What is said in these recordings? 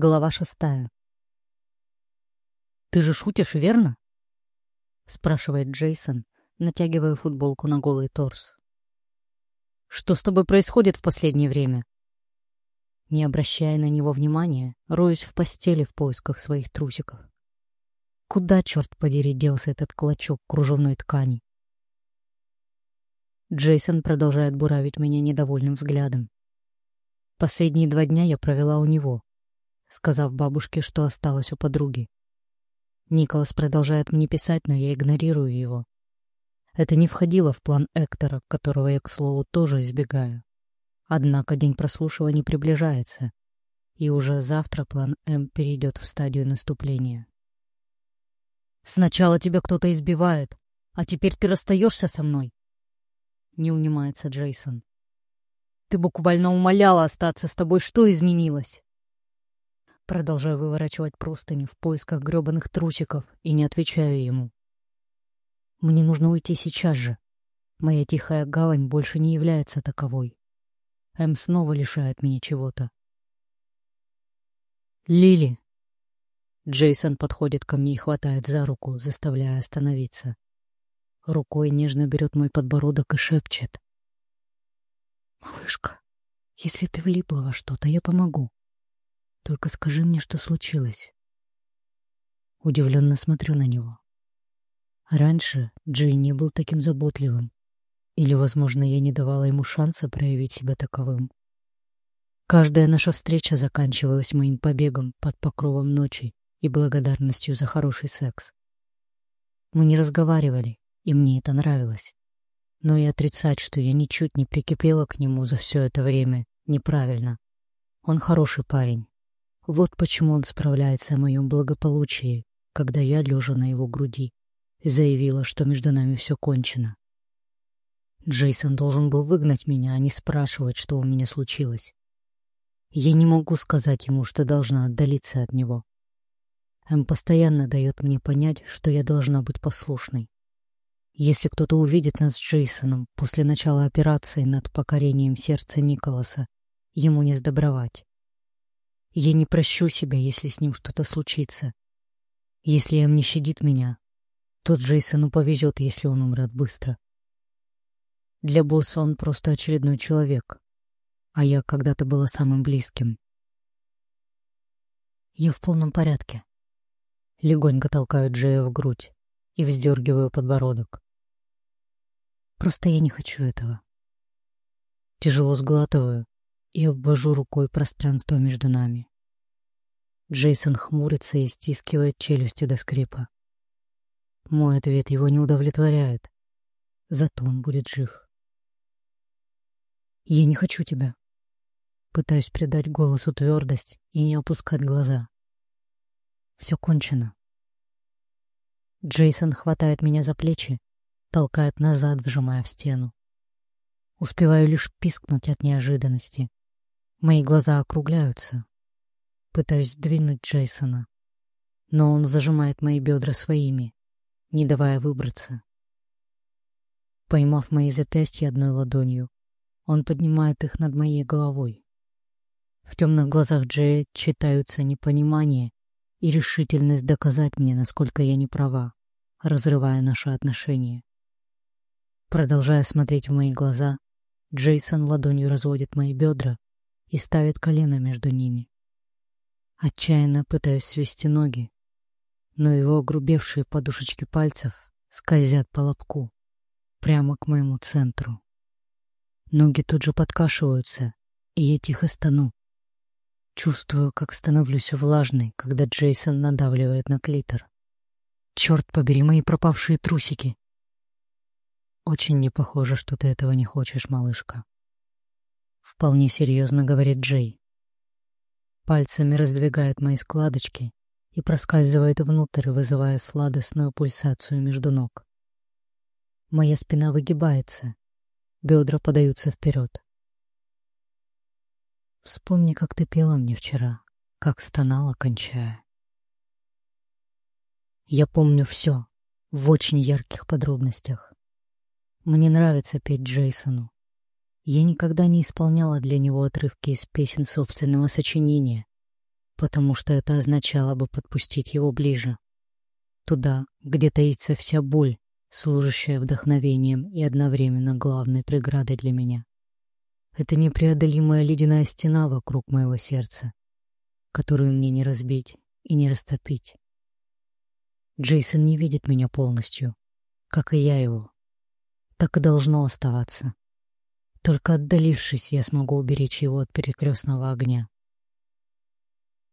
Глава шестая. «Ты же шутишь, верно?» — спрашивает Джейсон, натягивая футболку на голый торс. «Что с тобой происходит в последнее время?» Не обращая на него внимания, роюсь в постели в поисках своих трусиков. Куда, черт подери, делся этот клочок кружевной ткани? Джейсон продолжает буравить меня недовольным взглядом. Последние два дня я провела у него, сказав бабушке, что осталась у подруги. Николас продолжает мне писать, но я игнорирую его. Это не входило в план Эктора, которого я, к слову, тоже избегаю. Однако день прослушивания приближается, и уже завтра план М перейдет в стадию наступления. «Сначала тебя кто-то избивает, а теперь ты расстаешься со мной?» Не унимается Джейсон. «Ты буквально умоляла остаться с тобой. Что изменилось?» Продолжаю выворачивать простыни в поисках грёбаных трусиков и не отвечаю ему. Мне нужно уйти сейчас же. Моя тихая гавань больше не является таковой. Эм снова лишает меня чего-то. «Лили!» Джейсон подходит ко мне и хватает за руку, заставляя остановиться. Рукой нежно берет мой подбородок и шепчет. «Малышка, если ты влипла во что-то, я помогу. Только скажи мне, что случилось». Удивленно смотрю на него. Раньше Джей не был таким заботливым. Или, возможно, я не давала ему шанса проявить себя таковым. Каждая наша встреча заканчивалась моим побегом под покровом ночи и благодарностью за хороший секс. Мы не разговаривали, и мне это нравилось. Но и отрицать, что я ничуть не прикипела к нему за все это время, неправильно. Он хороший парень. Вот почему он справляется о моем благополучии, когда я лежа на его груди, заявила, что между нами все кончено. Джейсон должен был выгнать меня, а не спрашивать, что у меня случилось. Я не могу сказать ему, что должна отдалиться от него. Эм постоянно дает мне понять, что я должна быть послушной. Если кто-то увидит нас с Джейсоном после начала операции над покорением сердца Николаса, ему не сдобровать. Я не прощу себя, если с ним что-то случится. Если Эм не щадит меня, то Джейсону повезет, если он умрет быстро. Для босса он просто очередной человек, а я когда-то была самым близким. Я в полном порядке. Легонько толкаю Джея в грудь и вздергиваю подбородок. Просто я не хочу этого. Тяжело сглатываю и обвожу рукой пространство между нами. Джейсон хмурится и стискивает челюстью до скрипа. Мой ответ его не удовлетворяет. Зато он будет жив. Я не хочу тебя. Пытаюсь придать голосу твердость и не опускать глаза. Все кончено. Джейсон хватает меня за плечи, толкает назад, вжимая в стену. Успеваю лишь пискнуть от неожиданности. Мои глаза округляются. Пытаюсь двинуть Джейсона, но он зажимает мои бедра своими, не давая выбраться. Поймав мои запястья одной ладонью, он поднимает их над моей головой. В темных глазах Джея читаются непонимание и решительность доказать мне, насколько я не права, разрывая наши отношения. Продолжая смотреть в мои глаза, Джейсон ладонью разводит мои бедра и ставит колено между ними. Отчаянно пытаюсь свести ноги, но его огрубевшие подушечки пальцев скользят по лобку, прямо к моему центру. Ноги тут же подкашиваются, и я тихо стану. Чувствую, как становлюсь влажной, когда Джейсон надавливает на клитор. Черт побери мои пропавшие трусики. Очень не похоже, что ты этого не хочешь, малышка. Вполне серьезно говорит Джей. Пальцами раздвигает мои складочки и проскальзывает внутрь, вызывая сладостную пульсацию между ног. Моя спина выгибается, Бедра подаются вперед. Вспомни, как ты пела мне вчера, как стонала, кончая. Я помню все, в очень ярких подробностях. Мне нравится петь Джейсону. Я никогда не исполняла для него отрывки из песен собственного сочинения. потому что это означало бы подпустить его ближе. Туда, где таится вся боль, служащая вдохновением и одновременно главной преградой для меня. Это непреодолимая ледяная стена вокруг моего сердца, которую мне не разбить и не растопить. Джейсон не видит меня полностью, как и я его. Так и должно оставаться. Только отдалившись, я смогу уберечь его от перекрестного огня.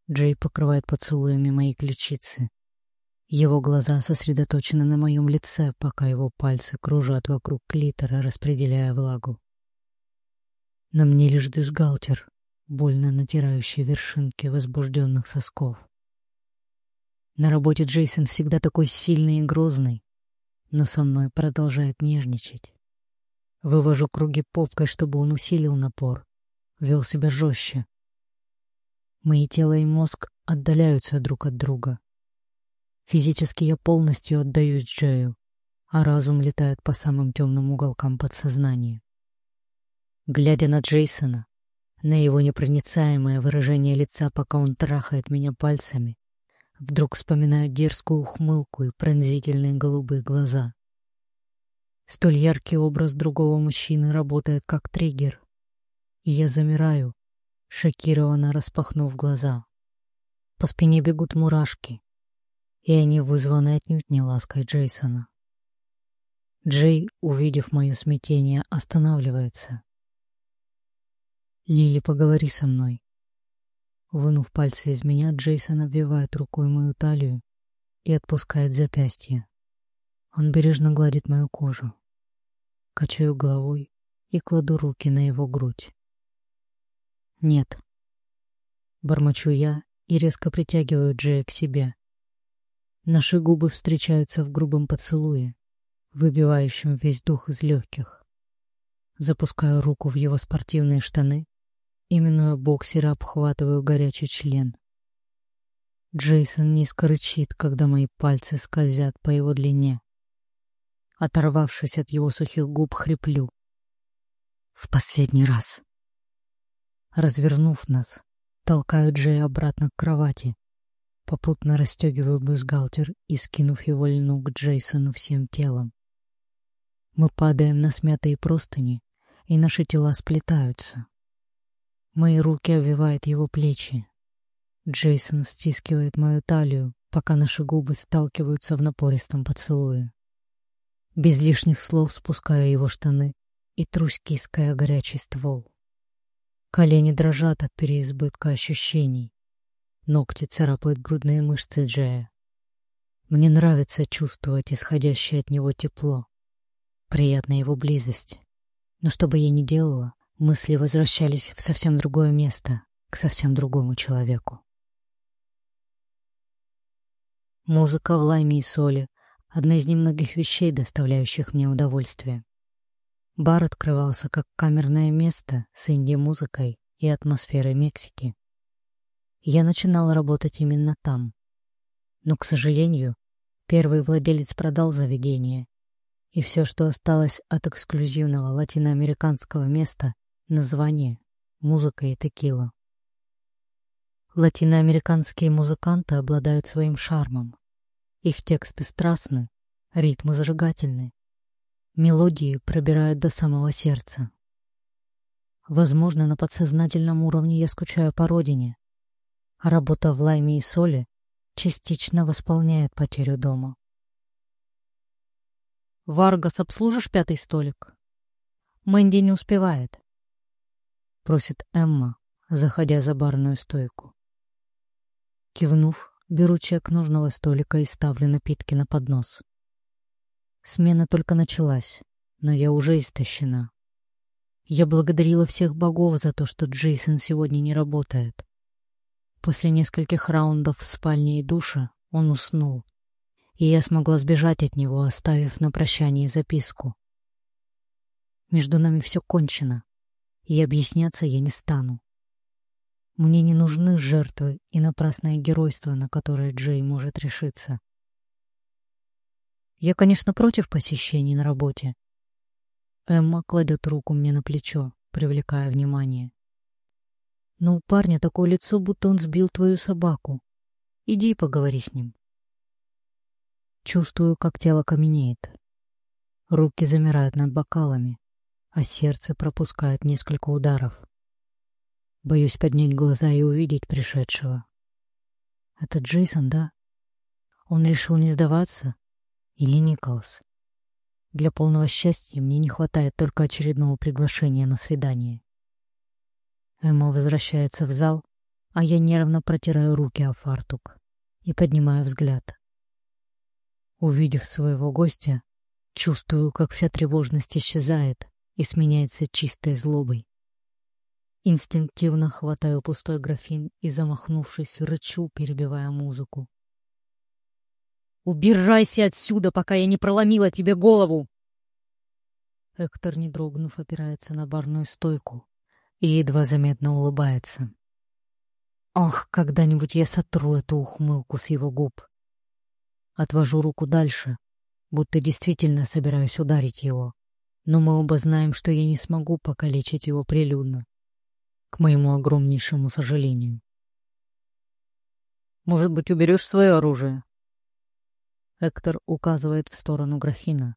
Джей покрывает поцелуями мои ключицы. Его глаза сосредоточены на моем лице, пока его пальцы кружат вокруг клитора, распределяя влагу. На мне лишь бюстгальтер, больно натирающий вершинки возбужденных сосков. На работе Джейсон всегда такой сильный и грозный, но со мной продолжает нежничать. Вывожу круги попкой, чтобы он усилил напор, вел себя жестче. Мои тело и мозг отдаляются друг от друга. Физически я полностью отдаюсь Джею, а разум летает по самым темным уголкам подсознания. Глядя на Джейсона, на его непроницаемое выражение лица, пока он трахает меня пальцами, вдруг вспоминаю дерзкую ухмылку и пронзительные голубые глаза. Столь яркий образ другого мужчины работает как триггер, и я замираю, шокированно распахнув глаза. По спине бегут мурашки, и они вызваны отнюдь не лаской Джейсона. Джей, увидев мое смятение, останавливается. «Лили, поговори со мной». Вынув пальцы из меня, Джейсон обвивает рукой мою талию и отпускает запястье. Он бережно гладит мою кожу. Качаю головой и кладу руки на его грудь. «Нет». Бормочу я и резко притягиваю Джея к себе. Наши губы встречаются в грубом поцелуе, выбивающем весь дух из легких. Запускаю руку в его спортивные штаны Именуя боксера, обхватываю горячий член. Джейсон низко рычит, когда мои пальцы скользят по его длине. Оторвавшись от его сухих губ, хриплю. В последний раз. Развернув нас, толкаю Джея обратно к кровати. Попутно расстегиваю бюстгальтер и, скинув его, льну к Джейсону всем телом. Мы падаем на смятые простыни, и наши тела сплетаются. Мои руки обвивают его плечи. Джейсон стискивает мою талию, пока наши губы сталкиваются в напористом поцелуе. Без лишних слов спускаю его штаны и трусь киской горячий ствол. Колени дрожат от переизбытка ощущений. Ногти царапают грудные мышцы Джея. Мне нравится чувствовать исходящее от него тепло. Приятна его близость. Но что бы я ни делала, Мысли возвращались в совсем другое место, к совсем другому человеку. Музыка в лайме и соли — одна из немногих вещей, доставляющих мне удовольствие. Бар открывался как камерное место с инди-музыкой и атмосферой Мексики. Я начинала работать именно там. Но, к сожалению, первый владелец продал заведение, и все, что осталось от эксклюзивного латиноамериканского места, Название, музыка и текила. Латиноамериканские музыканты обладают своим шармом. Их тексты страстны, ритмы зажигательны. Мелодии пробирают до самого сердца. Возможно, на подсознательном уровне я скучаю по родине, работа в лайме и соли частично восполняет потерю дома. «Варгас, обслужишь пятый столик?» Мэнди не успевает просит Эмма, заходя за барную стойку. Кивнув, беру чек нужного столика и ставлю напитки на поднос. Смена только началась, но я уже истощена. Я благодарила всех богов за то, что Джейсон сегодня не работает. После нескольких раундов в спальне и душа он уснул, и я смогла сбежать от него, оставив на прощание записку. Между нами все кончено и объясняться я не стану. Мне не нужны жертвы и напрасное геройство, на которое Джей может решиться. Я, конечно, против посещений на работе. Эмма кладет руку мне на плечо, привлекая внимание. Но у парня такое лицо, будто он сбил твою собаку. Иди и поговори с ним. Чувствую, как тело каменеет. Руки замирают над бокалами, а сердце пропускает несколько ударов. Боюсь поднять глаза и увидеть пришедшего. Это Джейсон, да? Он решил не сдаваться? Или Николас? Для полного счастья мне не хватает только очередного приглашения на свидание. Эмма возвращается в зал, а я нервно протираю руки о фартук и поднимаю взгляд. Увидев своего гостя, чувствую, как вся тревожность исчезает и сменяется чистой злобой. Инстинктивно хватаю пустой графин и, замахнувшись, рычу, перебивая музыку. «Убирайся отсюда, пока я не проломила тебе голову!» Эктор, не дрогнув, опирается на барную стойку и едва заметно улыбается. Ох, когда-нибудь я сотру эту ухмылку с его губ. Отвожу руку дальше, будто действительно собираюсь ударить его. Но мы оба знаем, что я не смогу покалечить его прилюдно к моему огромнейшему сожалению. «Может быть, уберешь свое оружие?» Эктор указывает в сторону графина.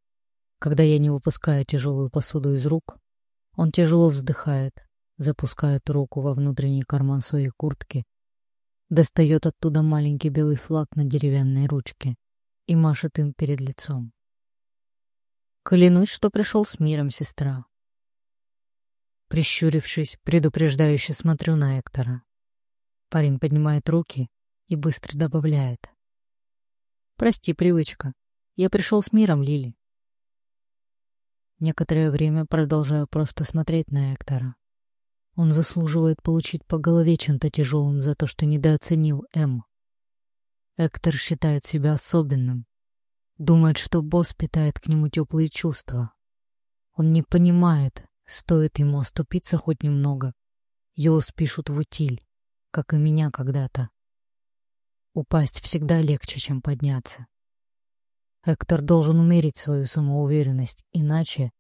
Когда я не выпускаю тяжелую посуду из рук, он тяжело вздыхает, запускает руку во внутренний карман своей куртки, достает оттуда маленький белый флаг на деревянной ручке и машет им перед лицом. «Клянусь, что пришел с миром, сестра», Прищурившись, предупреждающе смотрю на Эктора. Парень поднимает руки и быстро добавляет. «Прости, привычка. Я пришел с миром, Лили». Некоторое время продолжаю просто смотреть на Эктора. Он заслуживает получить по голове чем-то тяжелым за то, что недооценил М. Эктор считает себя особенным. Думает, что босс питает к нему теплые чувства. Он не понимает, Стоит ему оступиться хоть немного, его спишут в утиль, как и меня когда-то. Упасть всегда легче, чем подняться. Эктор должен умерить свою самоуверенность, иначе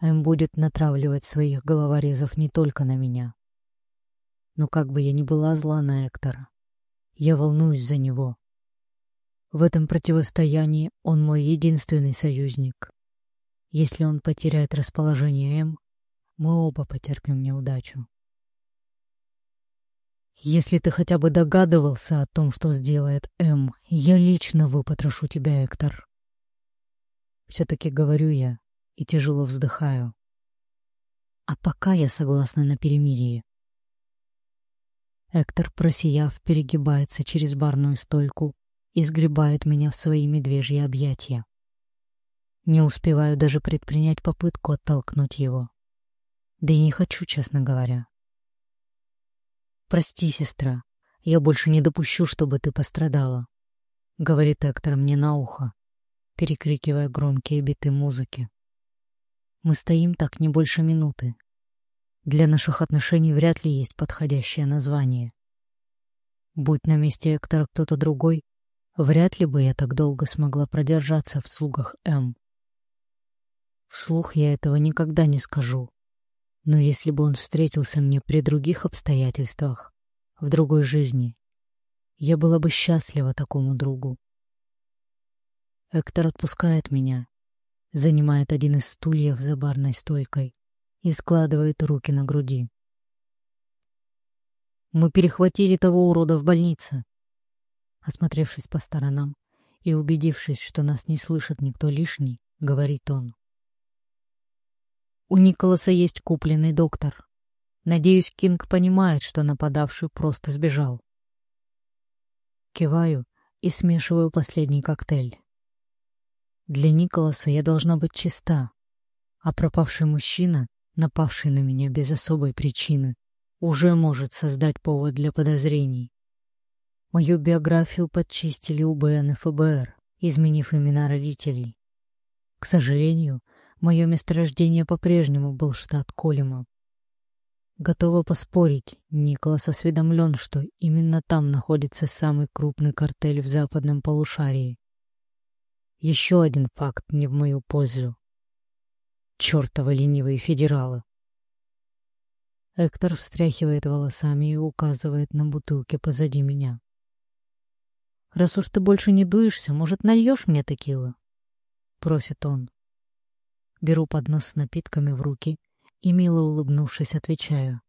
Эм будет натравливать своих головорезов не только на меня. Но как бы я ни была зла на Эктора, я волнуюсь за него. В этом противостоянии он мой единственный союзник. Если он потеряет расположение М, мы оба потерпим неудачу. Если ты хотя бы догадывался о том, что сделает М, я лично выпотрошу тебя, Эктор. Все-таки говорю я и тяжело вздыхаю. А пока я согласна на перемирие. Эктор, просияв, перегибается через барную стойку и сгребает меня в свои медвежьи объятия. Не успеваю даже предпринять попытку оттолкнуть его. Да и не хочу, честно говоря. «Прости, сестра, я больше не допущу, чтобы ты пострадала», — говорит Эктор мне на ухо, перекрикивая громкие биты музыки. Мы стоим так не больше минуты. Для наших отношений вряд ли есть подходящее название. Будь на месте Эктора кто-то другой, вряд ли бы я так долго смогла продержаться в слугах М. Вслух я этого никогда не скажу, но если бы он встретился мне при других обстоятельствах, в другой жизни, я была бы счастлива такому другу. Эктор отпускает меня, занимает один из стульев за барной стойкой и складывает руки на груди. Мы перехватили того урода в больнице. Осмотревшись по сторонам и убедившись, что нас не слышит никто лишний, говорит он. У Николаса есть купленный доктор. Надеюсь, Кинг понимает, что нападавший просто сбежал. Киваю и смешиваю последний коктейль. Для Николаса я должна быть чиста, а пропавший мужчина, напавший на меня без особой причины, уже может создать повод для подозрений. Мою биографию подчистили УБН и ФБР, изменив имена родителей. К сожалению, Мое месторождение по-прежнему был штат Колема. Готова поспорить, Николас осведомлен, что именно там находится самый крупный картель в западном полушарии. Еще один факт не в мою пользу. Чертовы ленивые федералы. Эктор встряхивает волосами и указывает на бутылки позади меня. «Раз уж ты больше не дуешься, может, нальешь мне текилы?» — просит он. Беру поднос с напитками в руки и, мило улыбнувшись, отвечаю.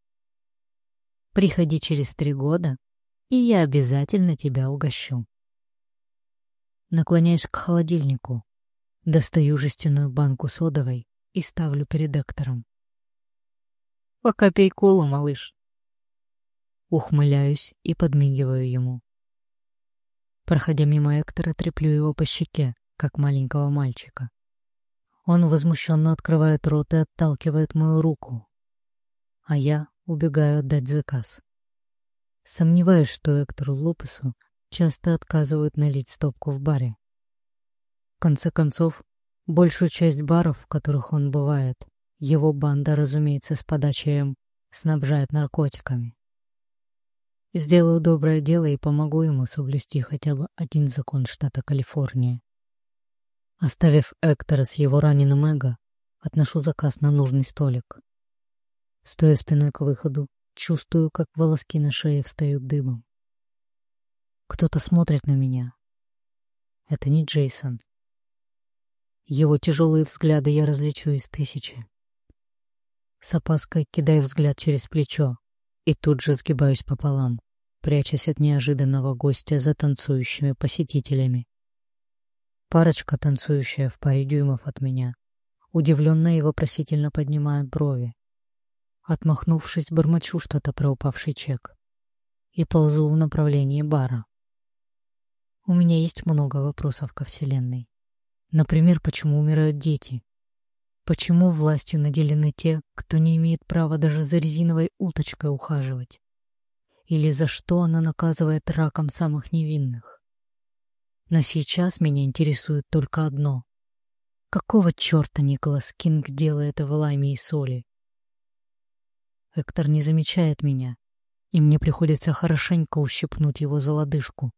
«Приходи через три года, и я обязательно тебя угощу». Наклоняюсь к холодильнику, достаю жестяную банку содовой и ставлю перед Эктором. «Пока пей колу, малыш». Ухмыляюсь и подмигиваю ему. Проходя мимо Эктора, треплю его по щеке, как маленького мальчика. Он возмущенно открывает рот и отталкивает мою руку. А я убегаю отдать заказ. Сомневаюсь, что Эктору Лопесу часто отказывают налить стопку в баре. В конце концов, большую часть баров, в которых он бывает, его банда, разумеется, с подачи М, снабжает наркотиками. Сделаю доброе дело и помогу ему соблюсти хотя бы один закон штата Калифорния. Оставив Эктора с его раненым эго, отношу заказ на нужный столик. Стоя спиной к выходу, чувствую, как волоски на шее встают дыбом. Кто-то смотрит на меня. Это не Джейсон. Его тяжелые взгляды я различу из тысячи. С опаской кидаю взгляд через плечо и тут же сгибаюсь пополам, прячась от неожиданного гостя за танцующими посетителями. Парочка, танцующая в паре дюймов от меня, удивленно и вопросительно поднимают брови. Отмахнувшись, бормочу что-то про упавший чек и ползу в направлении бара. У меня есть много вопросов ко Вселенной. Например, почему умирают дети? Почему властью наделены те, кто не имеет права даже за резиновой уточкой ухаживать? Или за что она наказывает раком самых невинных? Но сейчас меня интересует только одно. Какого черта Николас Кинг делает в лайме и соли? Эктор не замечает меня, и мне приходится хорошенько ущипнуть его за лодыжку.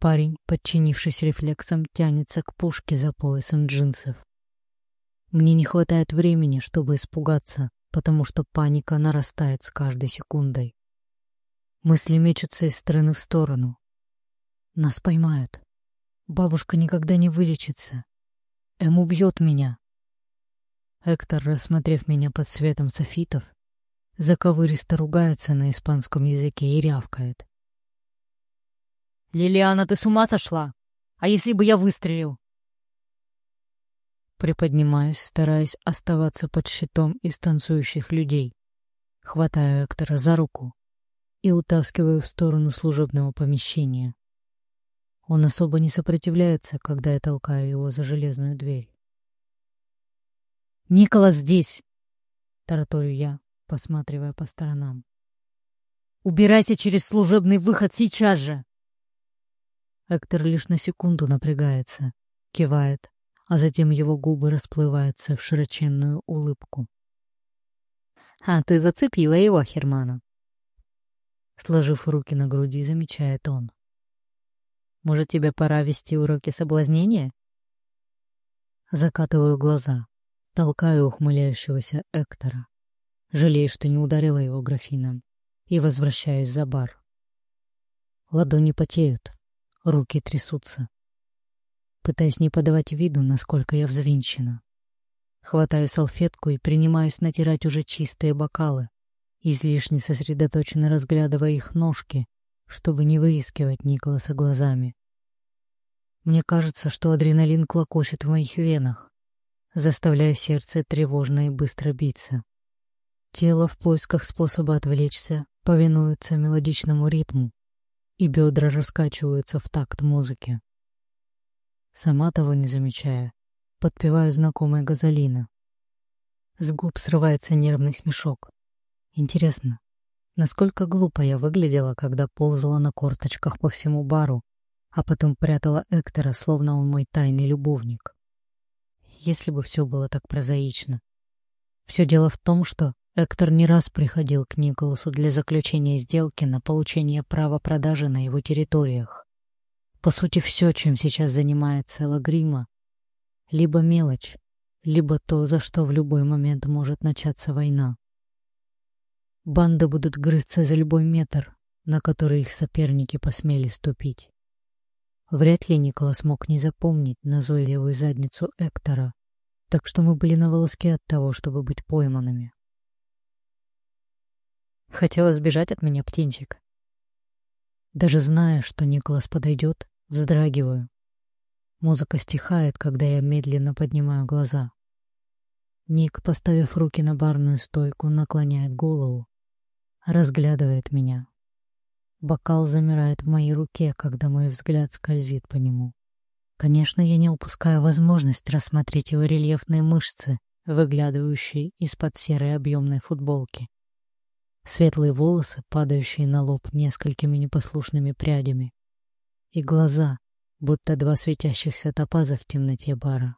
Парень, подчинившись рефлексам, тянется к пушке за поясом джинсов. Мне не хватает времени, чтобы испугаться, потому что паника нарастает с каждой секундой. Мысли мечутся из стороны в сторону. Нас поймают. Бабушка никогда не вылечится. Эм убьет меня. Эктор, рассмотрев меня под светом софитов, заковыристо ругается на испанском языке и рявкает. «Лилиана, ты с ума сошла? А если бы я выстрелил? Приподнимаюсь, стараясь оставаться под щитом из танцующих людей. Хватаю Эктора за руку и утаскиваю в сторону служебного помещения. Он особо не сопротивляется, когда я толкаю его за железную дверь. «Николас здесь!» — тараторю я, посматривая по сторонам. «Убирайся через служебный выход сейчас же!» Эктор лишь на секунду напрягается, кивает, а затем его губы расплываются в широченную улыбку. «А ты зацепила его, Хермана!» Сложив руки на груди, замечает он. «Может, тебе пора вести уроки соблазнения?» Закатываю глаза, толкаю ухмыляющегося Эктора. Жалею, что не ударила его графином, и возвращаюсь за бар. Ладони потеют, руки трясутся пытаясь не подавать виду, насколько я взвинчена. Хватаю салфетку и принимаюсь натирать уже чистые бокалы, излишне сосредоточенно разглядывая их ножки, чтобы не выискивать Николаса глазами. Мне кажется, что адреналин клокочет в моих венах, заставляя сердце тревожно и быстро биться. Тело в поисках способа отвлечься повинуется мелодичному ритму, и бедра раскачиваются в такт музыки. Сама того не замечая, подпеваю знакомая газолина. С губ срывается нервный смешок. Интересно, насколько глупо я выглядела, когда ползала на корточках по всему бару, а потом прятала Эктора, словно он мой тайный любовник. Если бы все было так прозаично. Все дело в том, что Эктор не раз приходил к Николасу для заключения сделки на получение права продажи на его территориях. По сути, все, чем сейчас занимается Лагрима, либо мелочь, либо то, за что в любой момент может начаться война. Банды будут грызться за любой метр, на который их соперники посмели ступить. Вряд ли Николас мог не запомнить назойливую задницу Эктора, так что мы были на волоске от того, чтобы быть пойманными. Хотела сбежать от меня птенчик. Даже зная, что Николас подойдет, вздрагиваю. Музыка стихает, когда я медленно поднимаю глаза. Ник, поставив руки на барную стойку, наклоняет голову, разглядывает меня. Бокал замирает в моей руке, когда мой взгляд скользит по нему. Конечно, я не упускаю возможность рассмотреть его рельефные мышцы, выглядывающие из-под серой объемной футболки. Светлые волосы, падающие на лоб несколькими непослушными прядями. И глаза, будто два светящихся топаза в темноте бара.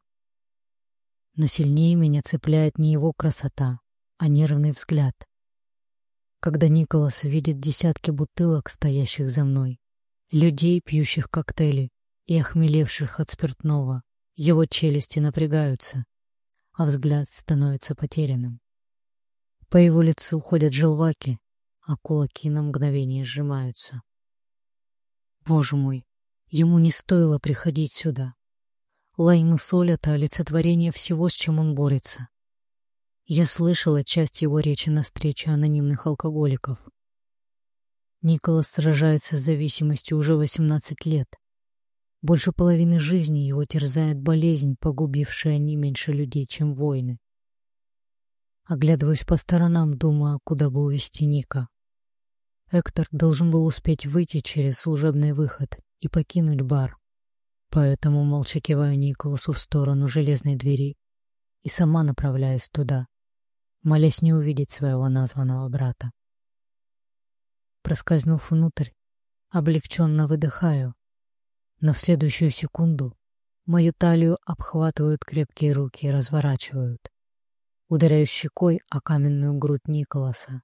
Но сильнее меня цепляет не его красота, а нервный взгляд. Когда Николас видит десятки бутылок, стоящих за мной, людей, пьющих коктейли и охмелевших от спиртного, его челюсти напрягаются, а взгляд становится потерянным. По его лицу уходят желваки, а кулаки на мгновение сжимаются. Боже мой, ему не стоило приходить сюда. Лайм и соль — это олицетворение всего, с чем он борется. Я слышала часть его речи на встрече анонимных алкоголиков. Николас сражается с зависимостью уже 18 лет. Больше половины жизни его терзает болезнь, погубившая не меньше людей, чем войны. Оглядываюсь по сторонам, думая, куда бы увести Ника. Эктор должен был успеть выйти через служебный выход и покинуть бар. Поэтому молча киваю Николасу в сторону железной двери и сама направляюсь туда, молясь не увидеть своего названного брата. Проскользнув внутрь, облегченно выдыхаю, но в следующую секунду мою талию обхватывают крепкие руки и разворачивают ударяю щекой о каменную грудь Николаса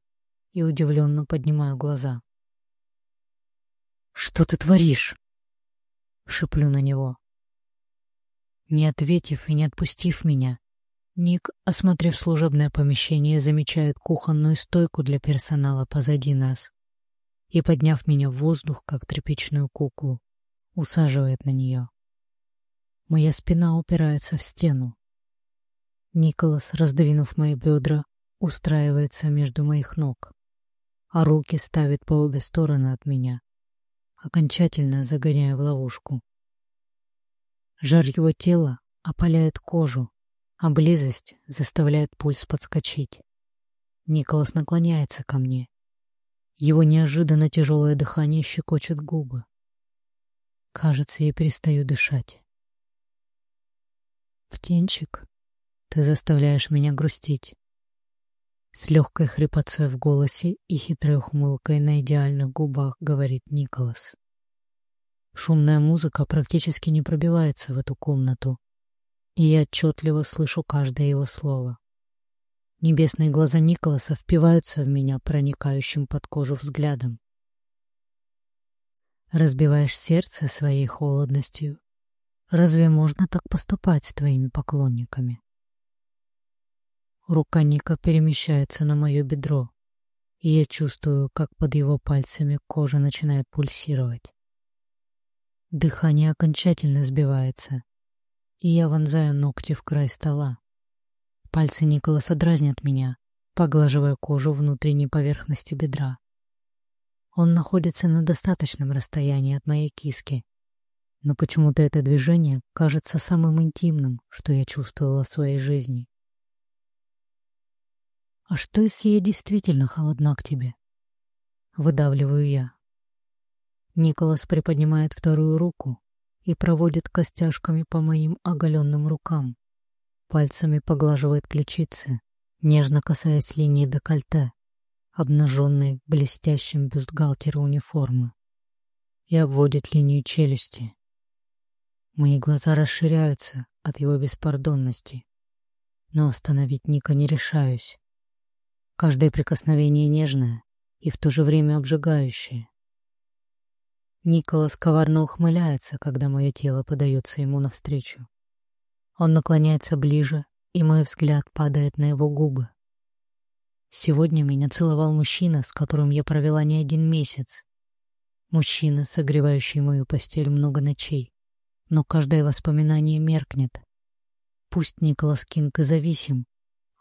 и удивленно поднимаю глаза. «Что ты творишь?» — шеплю на него. Не ответив и не отпустив меня, Ник, осмотрев служебное помещение, замечает кухонную стойку для персонала позади нас и, подняв меня в воздух, как тряпичную куклу, усаживает на нее. Моя спина упирается в стену, Николас, раздвинув мои бедра, устраивается между моих ног, а руки ставит по обе стороны от меня, окончательно загоняя в ловушку. Жар его тела опаляет кожу, а близость заставляет пульс подскочить. Николас наклоняется ко мне. Его неожиданно тяжелое дыхание щекочет губы. Кажется, я перестаю дышать. «Птенчик», ты заставляешь меня грустить. С легкой хрипотцой в голосе и хитрой ухмылкой на идеальных губах говорит Николас. Шумная музыка практически не пробивается в эту комнату, и я отчетливо слышу каждое его слово. Небесные глаза Николаса впиваются в меня проникающим под кожу взглядом. Разбиваешь сердце своей холодностью. Разве можно так поступать с твоими поклонниками? Рука Ника перемещается на мое бедро, и я чувствую, как под его пальцами кожа начинает пульсировать. Дыхание окончательно сбивается, и я вонзаю ногти в край стола. Пальцы Николаса дразнят меня, поглаживая кожу внутренней поверхности бедра. Он находится на достаточном расстоянии от моей киски, но почему-то это движение кажется самым интимным, что я чувствовала в своей жизни. А что, если я действительно холодна к тебе? Выдавливаю я. Николас приподнимает вторую руку и проводит костяшками по моим оголенным рукам. Пальцами поглаживает ключицы, нежно касаясь линии декольте, обнаженной в блестящем бюстгальтере униформы, и обводит линию челюсти. Мои глаза расширяются от его беспардонности, но остановить Ника не решаюсь. Каждое прикосновение нежное и в то же время обжигающее. Николас коварно ухмыляется, когда мое тело подается ему навстречу. Он наклоняется ближе, и мой взгляд падает на его губы. Сегодня меня целовал мужчина, с которым я провела не один месяц. Мужчина, согревающий мою постель много ночей. Но каждое воспоминание меркнет. Пусть Николас Кинг и зависим,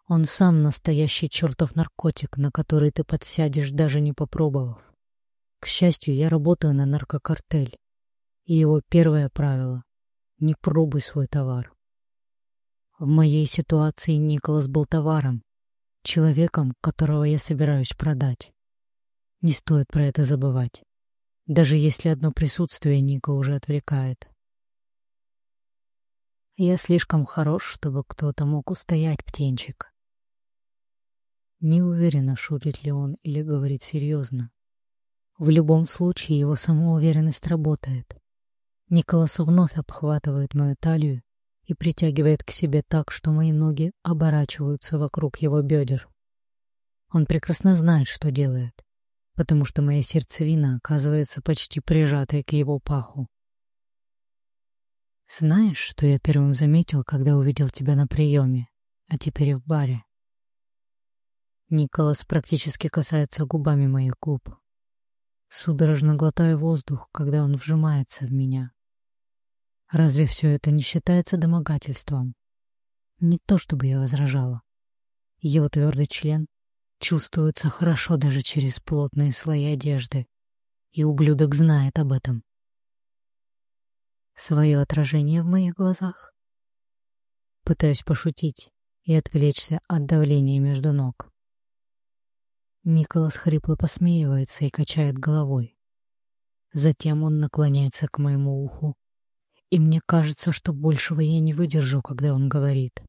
он сам настоящий чертов наркотик, на который ты подсядешь, даже не попробовав. К счастью, я работаю на наркокартель, и его первое правило — не пробуй свой товар. В моей ситуации Николас был товаром, человеком, которого я собираюсь продать. Не стоит про это забывать, даже если одно присутствие Ника уже отвлекает. Я слишком хорош, чтобы кто-то мог устоять, птенчик. Не уверена, шутит ли он или говорит серьезно. В любом случае его самоуверенность работает. Николас вновь обхватывает мою талию и притягивает к себе так, что мои ноги оборачиваются вокруг его бедер. Он прекрасно знает, что делает, потому что моя сердцевина оказывается почти прижатой к его паху. Знаешь, что я первым заметил, когда увидел тебя на приеме, а теперь в баре? Николас практически касается губами моих губ. Судорожно глотаю воздух, когда он вжимается в меня. Разве все это не считается домогательством? Не то чтобы я возражала. Его твердый член чувствуется хорошо даже через плотные слои одежды, и ублюдок знает об этом. Свое отражение в моих глазах. Пытаюсь пошутить и отвлечься от давления между ног. Николас хрипло посмеивается и качает головой. Затем он наклоняется к моему уху, и мне кажется, что большего я не выдержу, когда он говорит.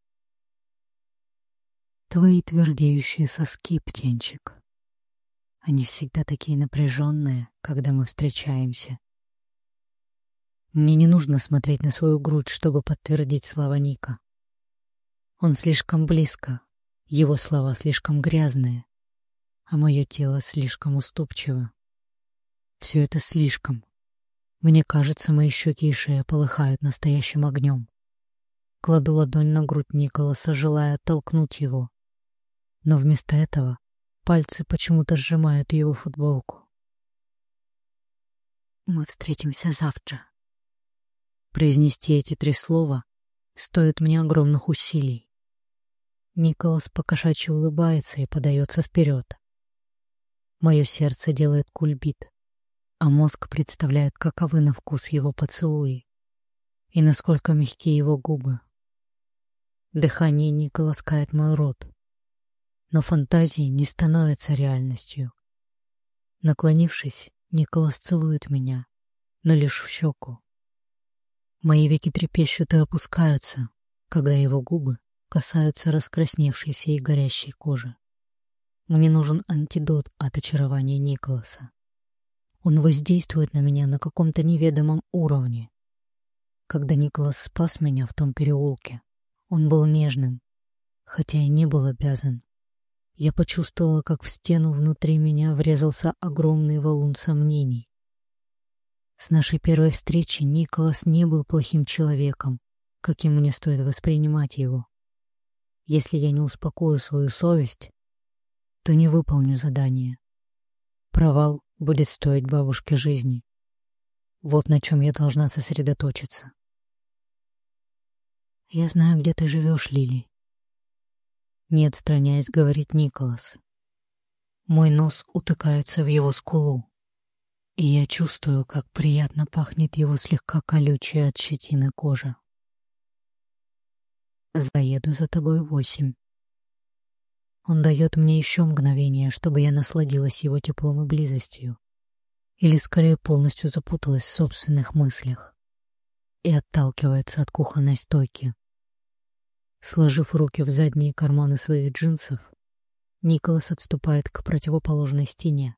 Твои твердеющие соски, птенчик. Они всегда такие напряженные, когда мы встречаемся. Мне не нужно смотреть на свою грудь, чтобы подтвердить слова Ника. Он слишком близко, его слова слишком грязные, а мое тело слишком уступчиво. Все это слишком. Мне кажется, мои щеки и шея полыхают настоящим огнем. Кладу ладонь на грудь Николаса, желая оттолкнуть его. Но вместо этого пальцы почему-то сжимают его футболку. «Мы встретимся завтра». Произнести эти три слова стоит мне огромных усилий. Николас покошачьи улыбается и подается вперед. Мое сердце делает кульбит, а мозг представляет, каковы на вкус его поцелуи и насколько мягкие его губы. Дыхание Ника ласкает мой рот, но фантазии не становятся реальностью. Наклонившись, Николас целует меня, но лишь в щеку. Мои веки трепещут и опускаются, когда его губы касаются раскрасневшейся и горящей кожи. Мне нужен антидот от очарования Николаса. Он воздействует на меня на каком-то неведомом уровне. Когда Николас спас меня в том переулке, он был нежным, хотя и не был обязан. Я почувствовала, как в стену внутри меня врезался огромный валун сомнений. С нашей первой встречи Николас не был плохим человеком, каким мне стоит воспринимать его. Если я не успокою свою совесть, то не выполню задание. Провал будет стоить бабушке жизни. Вот на чем я должна сосредоточиться. «Я знаю, где ты живешь, Лили». Не отстраняясь, говорит Николас. Мой нос утыкается в его скулу, и я чувствую, как приятно пахнет его слегка колючая от щетины кожа. «Заеду за тобой восемь». Он дает мне еще мгновение, чтобы я насладилась его теплом и близостью. Или скорее полностью запуталась в собственных мыслях. И отталкивается от кухонной стойки. Сложив руки в задние карманы своих джинсов, Николас отступает к противоположной стене.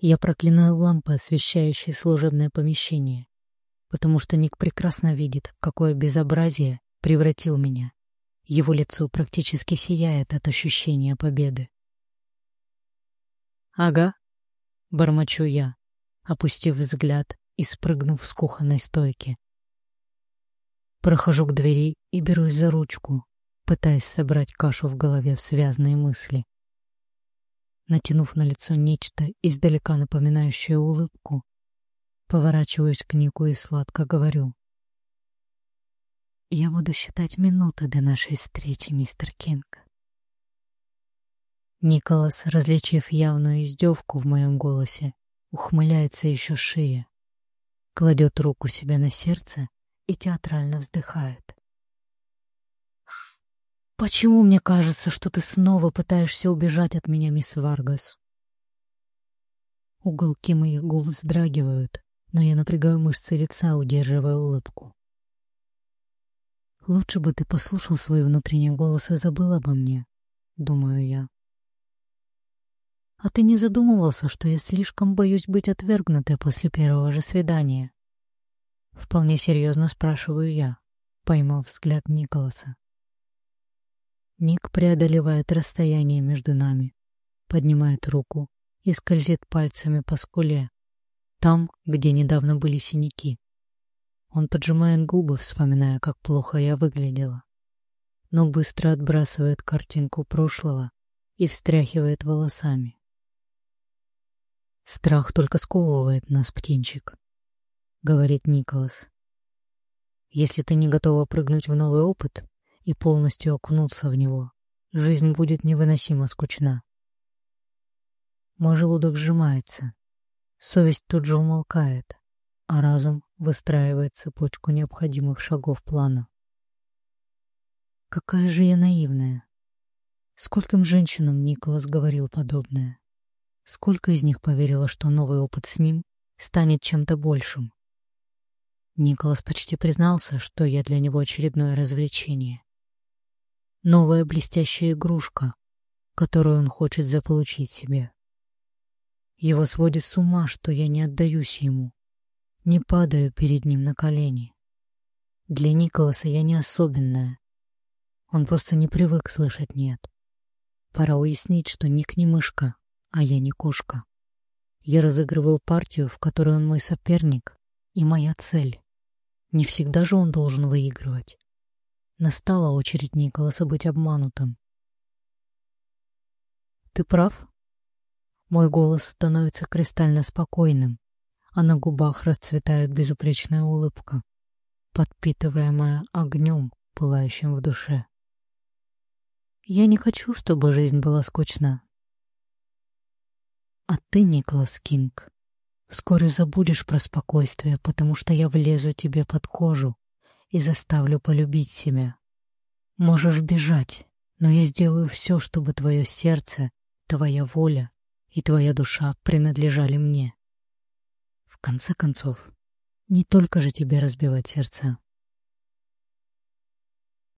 Я проклинаю лампы, освещающие служебное помещение, потому что Ник прекрасно видит, какое безобразие превратил меня его лицо практически сияет от ощущения победы. «Ага», — бормочу я, опустив взгляд и спрыгнув с кухонной стойки. Прохожу к двери и берусь за ручку, пытаясь собрать кашу в голове в связные мысли. натянув на лицо нечто издалека напоминающее улыбку, поворачиваюсь к Нику и сладко говорю. «Я буду считать минуты до нашей встречи, мистер Кинг». Николас, различив явную издевку в моем голосе, ухмыляется еще шире, кладет руку себе на сердце и театрально вздыхает. «Почему мне кажется, что ты снова пытаешься убежать от меня, мисс Варгас?» Уголки моих губ вздрагивают, но я напрягаю мышцы лица, удерживая улыбку. «Лучше бы ты послушал свой внутренний голос и забыл обо мне», — думаю я. «А ты не задумывался, что я слишком боюсь быть отвергнутой после первого же свидания?» Вполне серьезно спрашиваю я, поймав взгляд Николаса. Ник преодолевает расстояние между нами, поднимает руку и скользит пальцами по скуле, там, где недавно были синяки. Он поджимает губы, вспоминая, как плохо я выглядела, но быстро отбрасывает картинку прошлого и встряхивает волосами. «Страх только сковывает нас, птенчик», — говорит Николас. «Если ты не готова прыгнуть в новый опыт, и полностью окунуться в него, жизнь будет невыносимо скучна. Мой желудок сжимается, совесть тут же умолкает, а разум выстраивает цепочку необходимых шагов плана. Какая же я наивная. Скольким женщинам Николас говорил подобное? Сколько из них поверило, что новый опыт с ним станет чем-то большим? Николас почти признался, что я для него очередное развлечение новая блестящая игрушка, которую он хочет заполучить себе. Его сводит с ума, что я не отдаюсь ему, не падаю перед ним на колени. Для Николаса я не особенная. Он просто не привык слышать «нет». Пора уяснить, что Ник не мышка, а я не кошка. Я разыгрывал партию, в которой он мой соперник и моя цель. Не всегда же он должен выигрывать. Настала очередь Николаса быть обманутым. «Ты прав?» Мой голос становится кристально спокойным, а на губах расцветает безупречная улыбка, подпитываемая огнем, пылающим в душе. Я не хочу, чтобы жизнь была скучна. А ты, Николас Кинг, вскоре забудешь про спокойствие, потому что я влезу тебе под кожу и заставлю полюбить себя. Можешь бежать, но я сделаю все, чтобы твое сердце, твоя воля и твоя душа принадлежали мне. В конце концов, не только же тебе разбивать сердца.